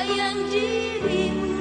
sayang dirimu.